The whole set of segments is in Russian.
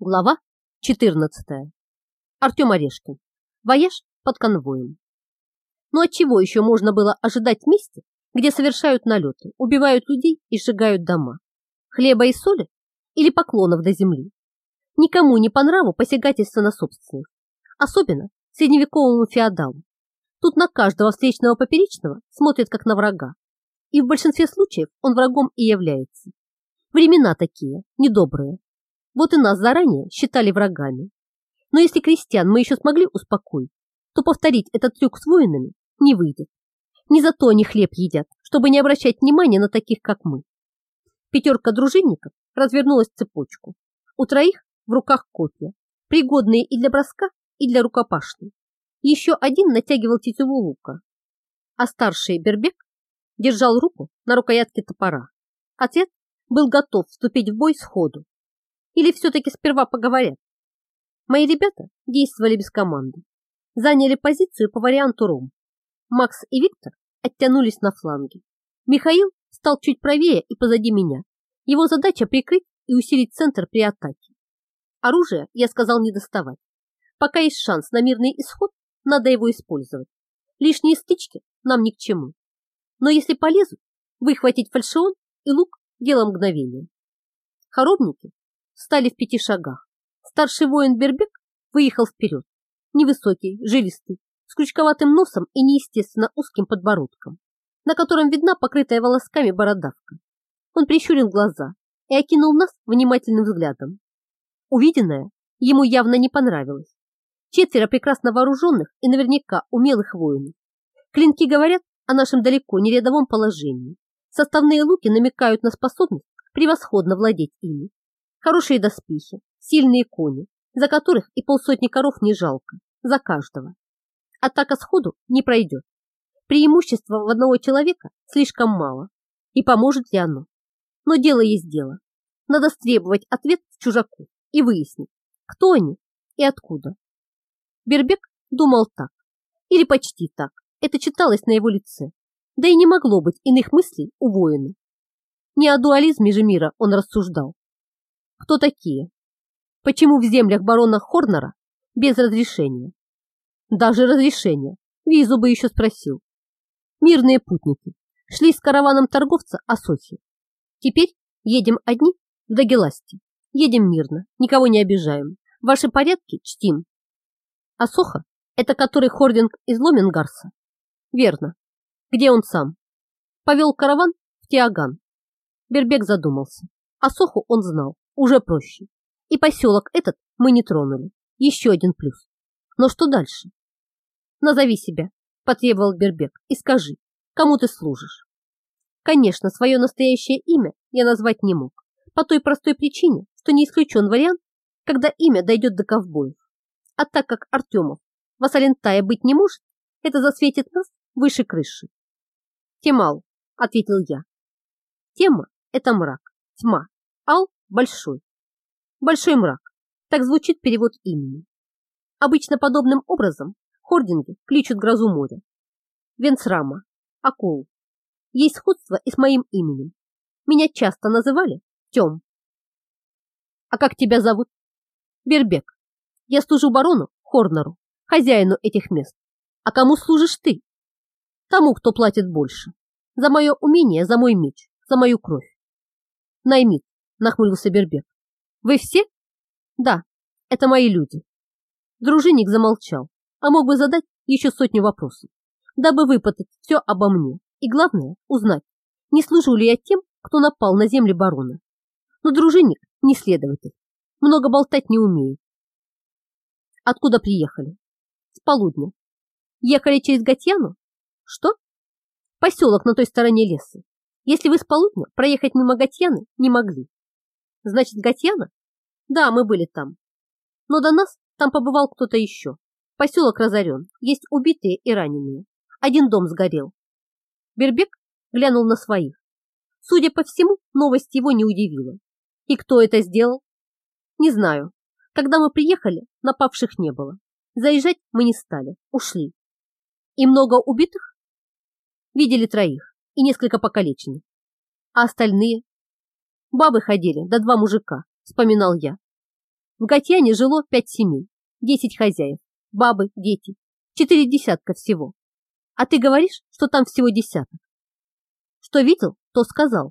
Глава 14. Артем Орешкин. Вояж под конвоем. Но от чего еще можно было ожидать в месте, где совершают налеты, убивают людей и сжигают дома? Хлеба и соли или поклонов до земли? Никому не по нраву посягательство на собственность, особенно средневековому феодалу. Тут на каждого встречного поперечного смотрят как на врага, и в большинстве случаев он врагом и является. Времена такие, недобрые, вот и нас заранее считали врагами. Но если крестьян мы еще смогли успокоить, то повторить этот трюк с воинами не выйдет. Не за то они хлеб едят, чтобы не обращать внимания на таких, как мы. Пятерка дружинников развернулась в цепочку. У троих в руках копья, пригодные и для броска, и для рукопашной. Еще один натягивал тетиву лука, а старший Бербек держал руку на рукоятке топора. Отец был готов вступить в бой сходу, или все-таки сперва поговорят? Мои ребята действовали без команды. Заняли позицию по варианту Ром. Макс и Виктор оттянулись на фланге. Михаил стал чуть правее и позади меня. Его задача прикрыть и усилить центр при атаке. Оружие, я сказал, не доставать. Пока есть шанс на мирный исход, надо его использовать. Лишние стычки нам ни к чему. Но если полезут, выхватить фальшион и лук – дело мгновения. Хоробники стали в пяти шагах. Старший воин Бербек выехал вперед. Невысокий, жилистый, с крючковатым носом и неестественно узким подбородком, на котором видна покрытая волосками бородавка. Он прищурил глаза и окинул нас внимательным взглядом. Увиденное ему явно не понравилось. Четверо прекрасно вооруженных и наверняка умелых воинов. Клинки говорят о нашем далеко не рядовом положении. Составные луки намекают на способность превосходно владеть ими. Хорошие доспехи, сильные кони, за которых и полсотни коров не жалко, за каждого. Атака сходу не пройдет. Преимущества в одного человека слишком мало. И поможет ли оно? Но дело есть дело. Надо стребовать ответ чужаку и выяснить, кто они и откуда. Бербек думал так, или почти так. Это читалось на его лице. Да и не могло быть иных мыслей у воина. Не о дуализме же мира он рассуждал, кто такие? Почему в землях барона Хорнера без разрешения? Даже разрешения. Визу бы еще спросил. Мирные путники шли с караваном торговца Асохи. Теперь едем одни в Дагеласти. Едем мирно, никого не обижаем. Ваши порядки чтим. Асоха – это который хординг из Ломингарса? Верно. Где он сам? Повел караван в Тиаган. Бербек задумался. Асоху он знал уже проще. И поселок этот мы не тронули. Еще один плюс. Но что дальше? Назови себя, потребовал Бербек, и скажи, кому ты служишь. Конечно, свое настоящее имя я назвать не мог, по той простой причине, что не исключен вариант, когда имя дойдет до ковбоев. А так как Артемов Васалентая быть не может, это засветит нас выше крыши. Темал, ответил я. Тема – это мрак, тьма, ал большой. Большой мрак. Так звучит перевод имени. Обычно подобным образом хординги кличут грозу моря. Венцрама, акул. Есть сходство и с моим именем. Меня часто называли Тем. А как тебя зовут? Бербек. Я служу барону Хорнеру, хозяину этих мест. А кому служишь ты? Тому, кто платит больше. За мое умение, за мой меч, за мою кровь. Наймит, нахмурился Бербек. Вы все? Да, это мои люди. Дружинник замолчал, а мог бы задать еще сотню вопросов, дабы выпытать все обо мне и, главное, узнать, не служу ли я тем, кто напал на земли барона. Но дружинник не следователь, много болтать не умеет. Откуда приехали? С полудня. Ехали через Гатьяну? Что? Поселок на той стороне леса. Если вы с полудня проехать мимо Гатьяны не могли. Значит, Гатьяна? Да, мы были там. Но до нас там побывал кто-то еще. Поселок разорен, есть убитые и раненые. Один дом сгорел. Бербек глянул на своих. Судя по всему, новость его не удивила. И кто это сделал? Не знаю. Когда мы приехали, напавших не было. Заезжать мы не стали, ушли. И много убитых? Видели троих и несколько покалеченных. А остальные? Бабы ходили, да два мужика, вспоминал я. В Гатьяне жило пять семей, десять хозяев, бабы, дети, четыре десятка всего. А ты говоришь, что там всего десяток. Что видел, то сказал.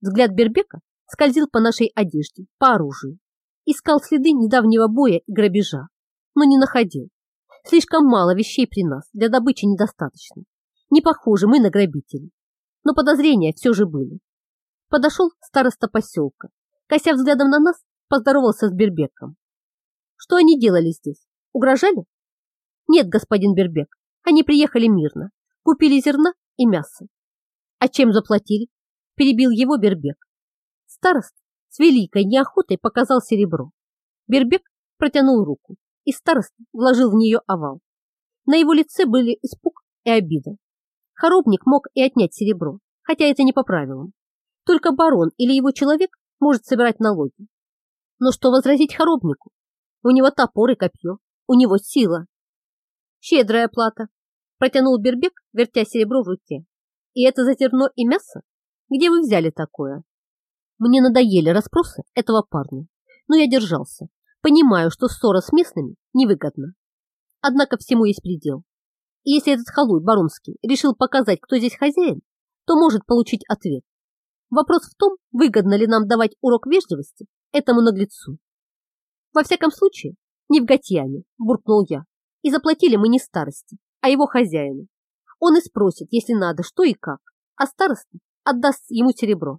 Взгляд Бербека скользил по нашей одежде, по оружию. Искал следы недавнего боя и грабежа, но не находил. Слишком мало вещей при нас, для добычи недостаточно. Не похожи мы на грабителей. Но подозрения все же были. Подошел староста поселка. Кося взглядом на нас, поздоровался с Бербеком. Что они делали здесь? Угрожали? Нет, господин Бербек, они приехали мирно, купили зерна и мясо. А чем заплатили? Перебил его Бербек. Старост с великой неохотой показал серебро. Бербек протянул руку, и старост вложил в нее овал. На его лице были испуг и обида. Хоробник мог и отнять серебро, хотя это не по правилам. Только барон или его человек может собирать налоги. Но что возразить хоробнику? У него топор и копье, у него сила. Щедрая плата, протянул Бербек, вертя серебро в руке. И это за зерно и мясо? Где вы взяли такое? Мне надоели расспросы этого парня, но я держался. Понимаю, что ссора с местными невыгодна. Однако всему есть предел. И если этот халуй Барунский решил показать, кто здесь хозяин, то может получить ответ. Вопрос в том, выгодно ли нам давать урок вежливости этому наглецу. Во всяком случае, не в Гатьяне, буркнул я. И заплатили мы не старости, а его хозяину. Он и спросит, если надо, что и как, а староста отдаст ему серебро.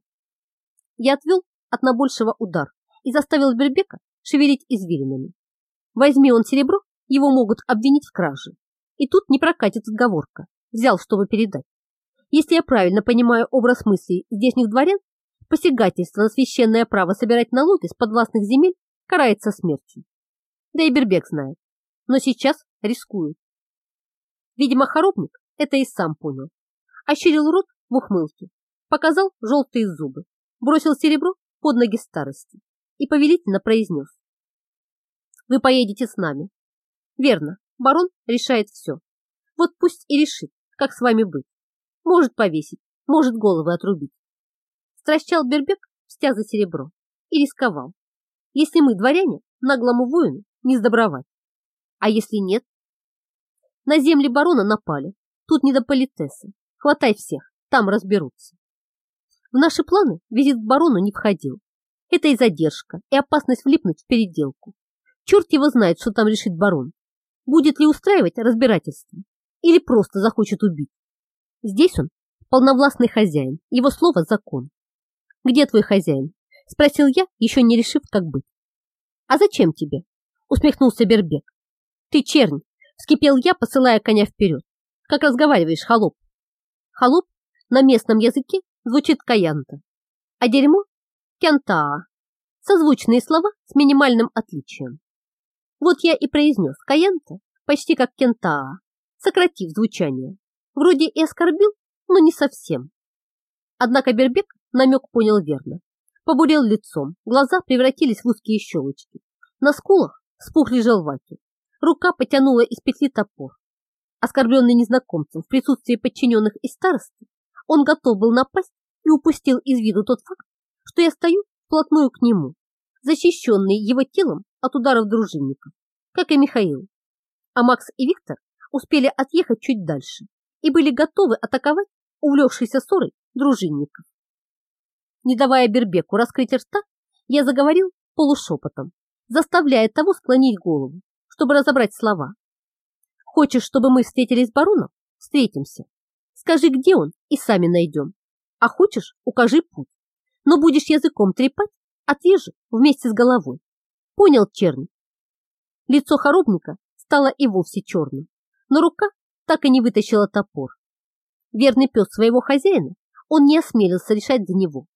Я отвел от набольшего удар и заставил Бербека шевелить извилинами. Возьми он серебро, его могут обвинить в краже. И тут не прокатит отговорка. Взял, чтобы передать. Если я правильно понимаю образ мыслей здешних дворян, посягательство на священное право собирать налоги с подвластных земель карается смертью. Да и Бербек знает. Но сейчас рискует. Видимо, хоробник это и сам понял. Ощерил рот в ухмылке, показал желтые зубы, бросил серебро под ноги старости и повелительно произнес. Вы поедете с нами. Верно, барон решает все. Вот пусть и решит, как с вами быть. Может повесить, может головы отрубить. Стращал Бербек, стя за серебро, и рисковал. Если мы, дворяне, наглому воину не сдобровать. А если нет? На земли барона напали. Тут не до политесы. Хватай всех, там разберутся. В наши планы визит к барону не входил. Это и задержка, и опасность влипнуть в переделку. Черт его знает, что там решит барон. Будет ли устраивать разбирательство? Или просто захочет убить? Здесь он полновластный хозяин, его слово – закон. «Где твой хозяин?» – спросил я, еще не решив, как быть. «А зачем тебе?» – усмехнулся Бербек. «Ты чернь!» – вскипел я, посылая коня вперед. «Как разговариваешь, холоп?» Холоп на местном языке звучит каянта, а дерьмо – кентаа. Созвучные слова с минимальным отличием. Вот я и произнес каянта почти как кентаа, сократив звучание. Вроде и оскорбил, но не совсем. Однако Бербек намек понял верно. Побурел лицом, глаза превратились в узкие щелочки. На скулах спухли желваки. Рука потянула из петли топор. Оскорбленный незнакомцем в присутствии подчиненных и старости, он готов был напасть и упустил из виду тот факт, что я стою вплотную к нему, защищенный его телом от ударов дружинников, как и Михаил. А Макс и Виктор успели отъехать чуть дальше и были готовы атаковать увлекшийся ссорой дружинников. Не давая Бербеку раскрыть рта, я заговорил полушепотом, заставляя того склонить голову, чтобы разобрать слова. Хочешь, чтобы мы встретились с бароном? Встретимся. Скажи, где он, и сами найдем. А хочешь, укажи путь. Но будешь языком трепать, отрежу вместе с головой. Понял, чернь? Лицо хоробника стало и вовсе черным, но рука так и не вытащила топор. Верный пес своего хозяина, он не осмелился решать за него.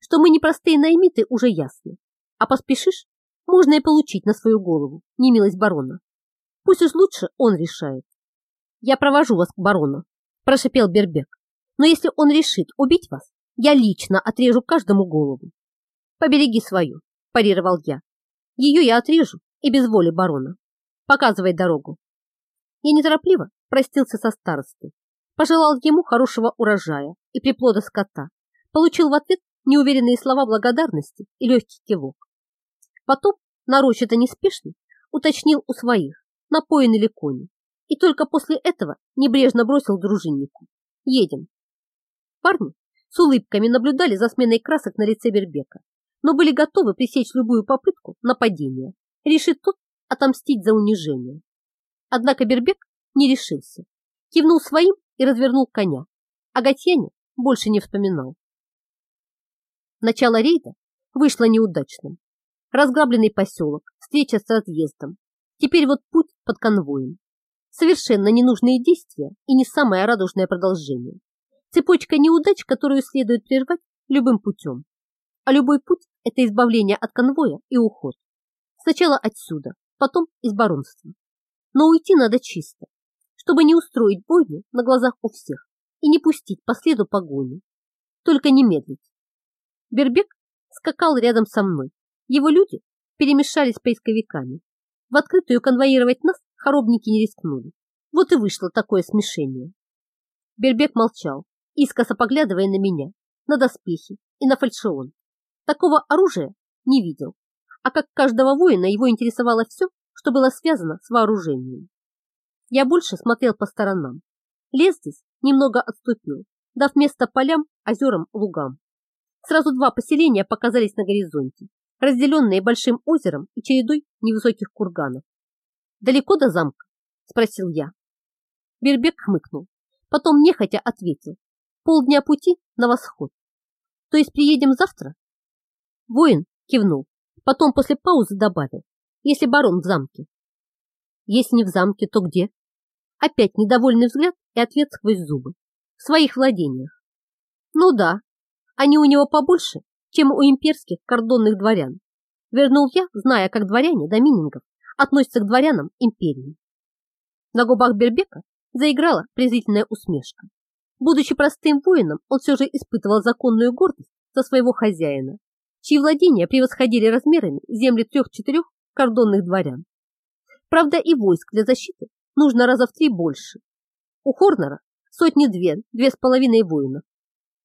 Что мы не простые наймиты, уже ясно. А поспешишь, можно и получить на свою голову немилость барона. Пусть уж лучше он решает. Я провожу вас к барону, прошипел Бербек. Но если он решит убить вас, я лично отрежу каждому голову. Побереги свою, парировал я. Ее я отрежу и без воли барона. Показывай дорогу. Я неторопливо простился со старостой, пожелал ему хорошего урожая и приплода скота, получил в ответ неуверенные слова благодарности и легкий кивок. Потом нарочито неспешно уточнил у своих, напоены ли кони, и только после этого небрежно бросил дружиннику. Едем. Парни с улыбками наблюдали за сменой красок на лице Бербека, но были готовы пресечь любую попытку нападения, решит тот отомстить за унижение. Однако Бербек не решился, кивнул своим и развернул коня, а Гатьяне больше не вспоминал. Начало рейда вышло неудачным. Разграбленный поселок, встреча с разъездом. Теперь вот путь под конвоем. Совершенно ненужные действия и не самое радужное продолжение. Цепочка неудач, которую следует прервать любым путем. А любой путь – это избавление от конвоя и уход. Сначала отсюда, потом из баронства. Но уйти надо чисто, чтобы не устроить бойню на глазах у всех и не пустить по следу погони. Только не медлить. Бербек скакал рядом со мной. Его люди перемешались с поисковиками. В открытую конвоировать нас хоробники не рискнули. Вот и вышло такое смешение. Бербек молчал, искоса поглядывая на меня, на доспехи и на фальшион. Такого оружия не видел, а как каждого воина его интересовало все, что было связано с вооружением. Я больше смотрел по сторонам. Лес здесь немного отступил, дав место полям, озерам, лугам. Сразу два поселения показались на горизонте, разделенные большим озером и чередой невысоких курганов. «Далеко до замка?» – спросил я. Бербек хмыкнул, потом нехотя ответил. «Полдня пути на восход. То есть приедем завтра?» Воин кивнул, потом после паузы добавил, если барон в замке. Если не в замке, то где? Опять недовольный взгляд и ответ сквозь зубы. В своих владениях. Ну да, они у него побольше, чем у имперских кордонных дворян. Вернул я, зная, как дворяне доминингов относятся к дворянам империи. На губах Бербека заиграла презрительная усмешка. Будучи простым воином, он все же испытывал законную гордость за своего хозяина, чьи владения превосходили размерами земли трех-четырех кордонных дворян. Правда, и войск для защиты нужно раза в три больше. У Хорнера сотни-две, две с половиной воинов.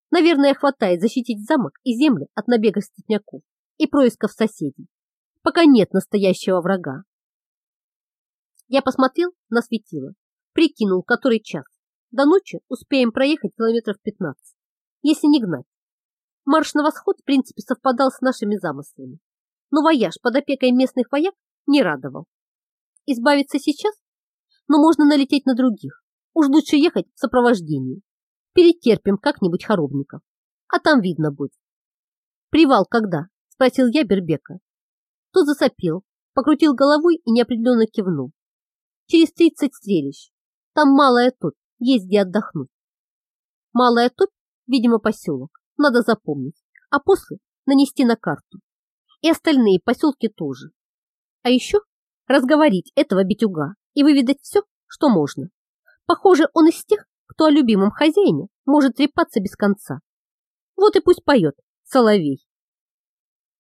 Наверное, хватает защитить замок и земли от набегов степняков и происков соседей, пока нет настоящего врага. Я посмотрел на светило, прикинул, который час. До ночи успеем проехать километров 15, если не гнать. Марш на восход, в принципе, совпадал с нашими замыслами, но вояж под опекой местных вояк не радовал. Избавиться сейчас? Но можно налететь на других. Уж лучше ехать в сопровождении. Перетерпим как-нибудь хоробников. А там видно будет. Привал когда? Спросил я Бербека. Тот засопел, покрутил головой и неопределенно кивнул. Через тридцать стрелищ. Там малая топь, где отдохнуть. Малая топь, видимо, поселок. Надо запомнить. А после нанести на карту. И остальные поселки тоже. А еще разговорить этого битюга и выведать все, что можно. Похоже, он из тех, кто о любимом хозяине может трепаться без конца. Вот и пусть поет соловей.